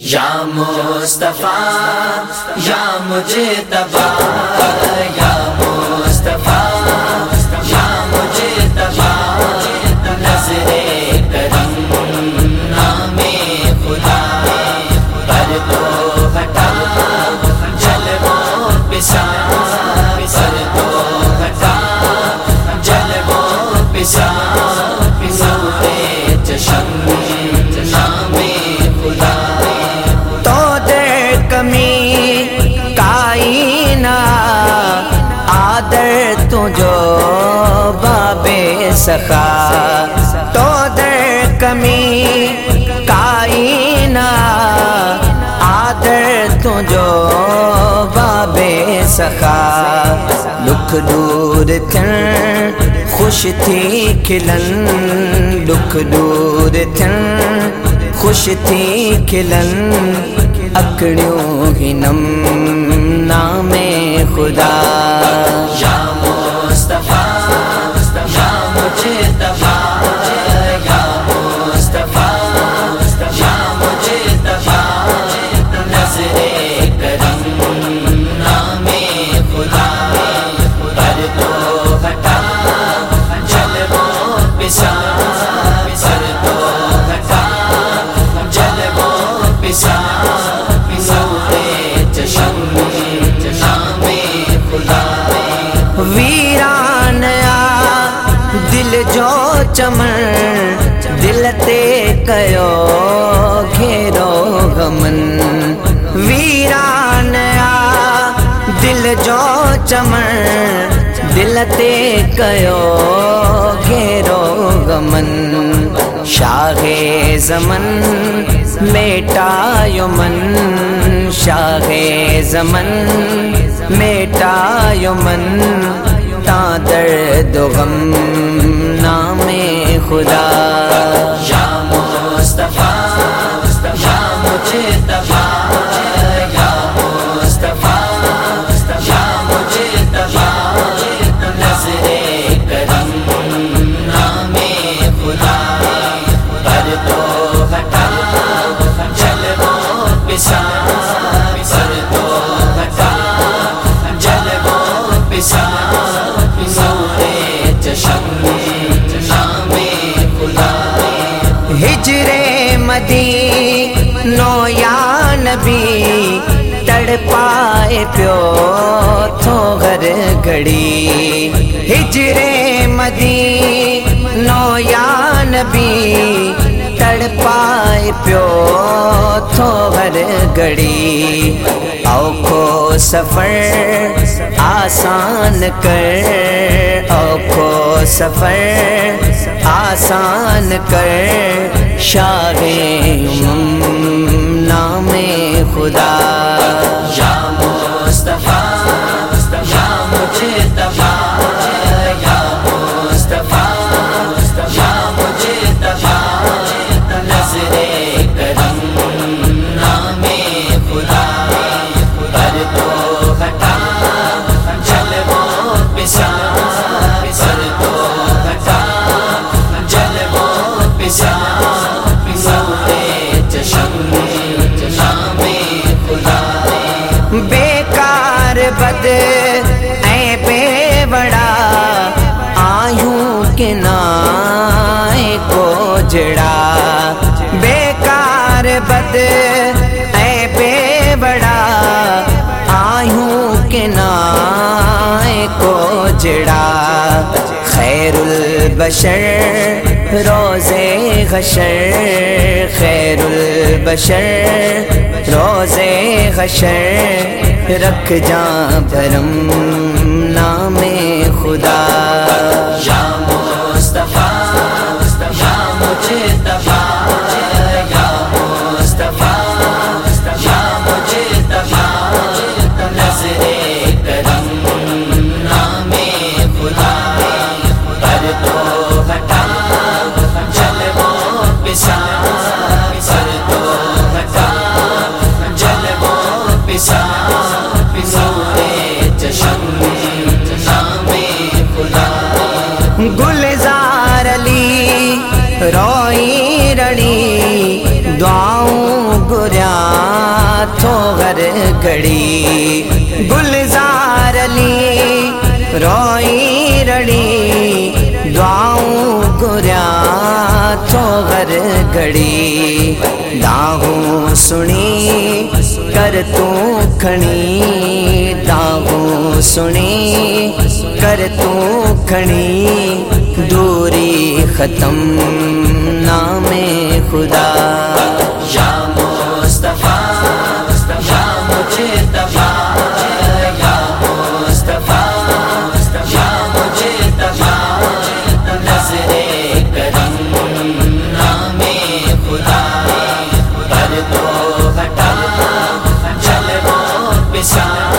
یا مصطفیٰ یا مجھے تبا سخا تو در کمی کائنا آدر تجھو باب سخا۔ لکھ دور تھن، خوش تھی کھلن۔ لکھ دور تھن، خوش تھی کھلن۔ اکڑیوں ہی نم، نام خدا۔ مجھے تبا چمن دل تے کیو گھیرو غمن ویران دل جو چمن۔ دل تے کیو گھیرو غمن شاہ زمن میٹا یمن۔ شاہ زمن میٹا یمن۔ تا درد و غم۔ ہجر مدی نو یا نبی تڑ پائے پیو تھو گھر گھڑی۔ ہجر مدی نو یا نبی تڑ پائے پیو تھو ہر گڑی۔ او کو سفر آسان کر۔ او کو سفر آسان کر۔ شاہ نام خدا۔ البشر روز غشر خیر البشر روز غشر، رکھ جا بھرم، نام خدا۔ یا مصطفیٰ، یا مجھے تھو ہر گھڑی گلزار علی روئی رڑی۔ دعاؤں گریا تھو ہر گھڑی داہوں سنی کر تو کھنی۔ داہوں سنی کر تو کھنی۔ دوری ختم، نام خدا۔ نشان